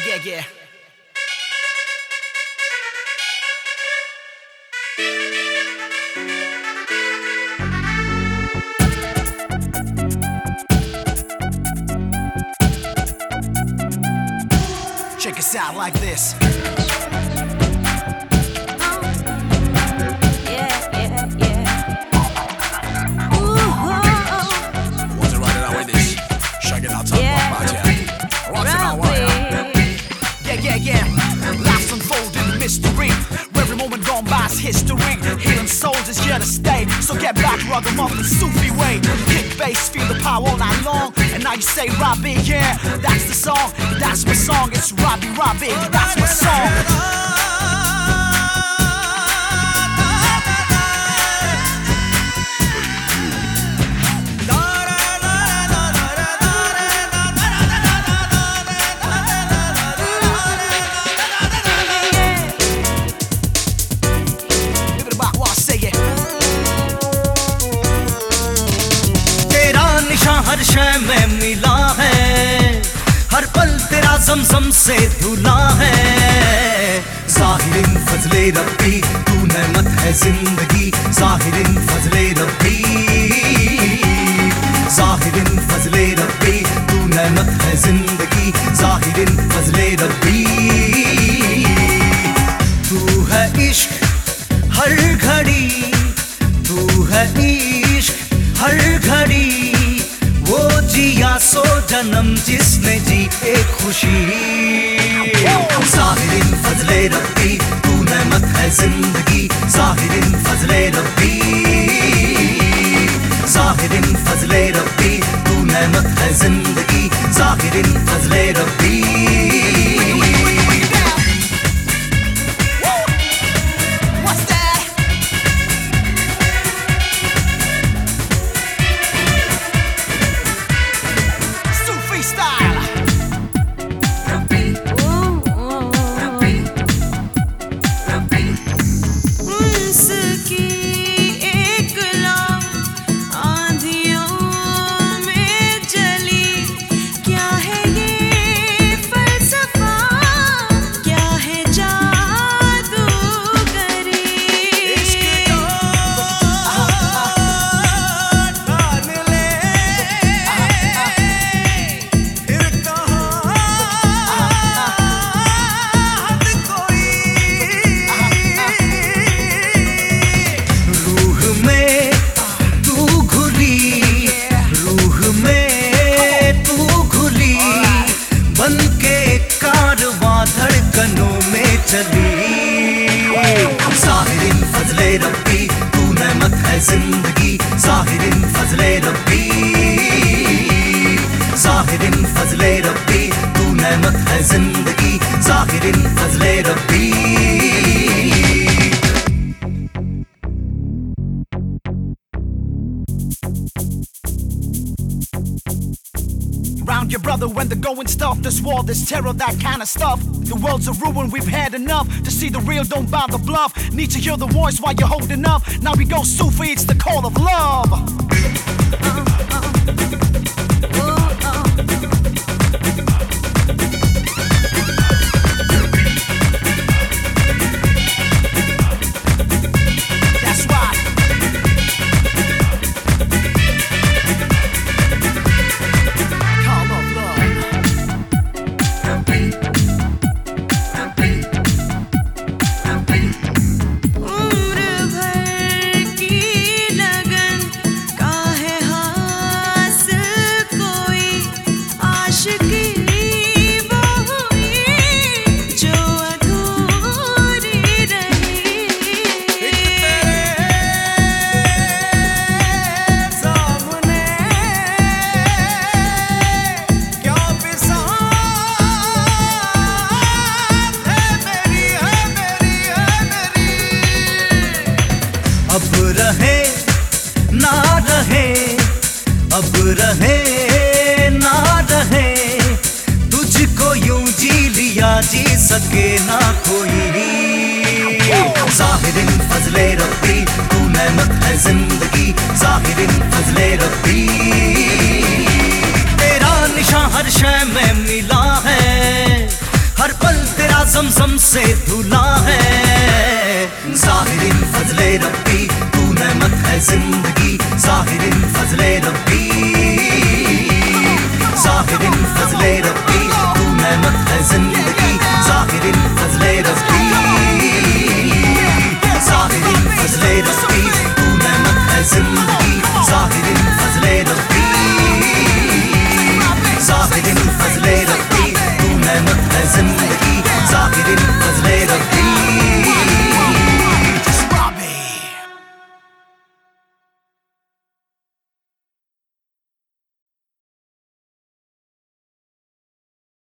Oh, yeah, yeah. Check us out like this. Yeah. Life's unfolding mystery. Every moment gone by is history. Healing souls is here to stay. So get back, rug 'em off the Sufi way. Kick bass, feel the power all night long. And now you say Robbie, yeah. That's the song. That's my song. It's Robbie, Robbie. That's my song. जमजम से धुला है। जाहिरिन फजले रब्बी, तू नेमत है ज़िंदगी। जाहिरिन फजले रब्बी, जाहिरिन फजले रब्बी, तू नेमत है ज़िंदगी। जाहिरिन फजले रब्बी, तू है इश्क हर घड़ी, तू है इश्क हर घड़ी। जिया सो जन्म जिसने जी एक खुशी। साहिर फजले रब्बी तू नमत है ज़िंदगी। साहिर फजले रब्बी। साहिर फजले रब्बी तू नमत है ज़िंदगी। जाहिरिन चली। साहिरिन फजले रब्बी, तू नेमत है ज़िंदगी। साहिरिन फजले रब्बी। साहिरिन फजले रब्बी, तू नेमत है ज़िंदगी। साहिरिन फजले रब्बी। Round your brother when the going's tough. This war, this terror, that kind of stuff. The world's a ruin, we've had enough. To see the real, don't buy the bluff. Need to hear the voice while you're holding up. Now we go Sufi, it's the call of love. रहे, ना रहे। तुझको यूँ जी लिया जी सके ना कोई। जाहिरिन फजले रब्बी, तू नेमत है ज़िंदगी। जाहिरिन फजले रब्बी। तेरा निशा हर शय में मिला है। हर पल तेरा जमजम से धुला है। जाहिरिन फजले रब्बी, तू नेमत है ज़िंदगी। जाहिरिन फजले रब्बी।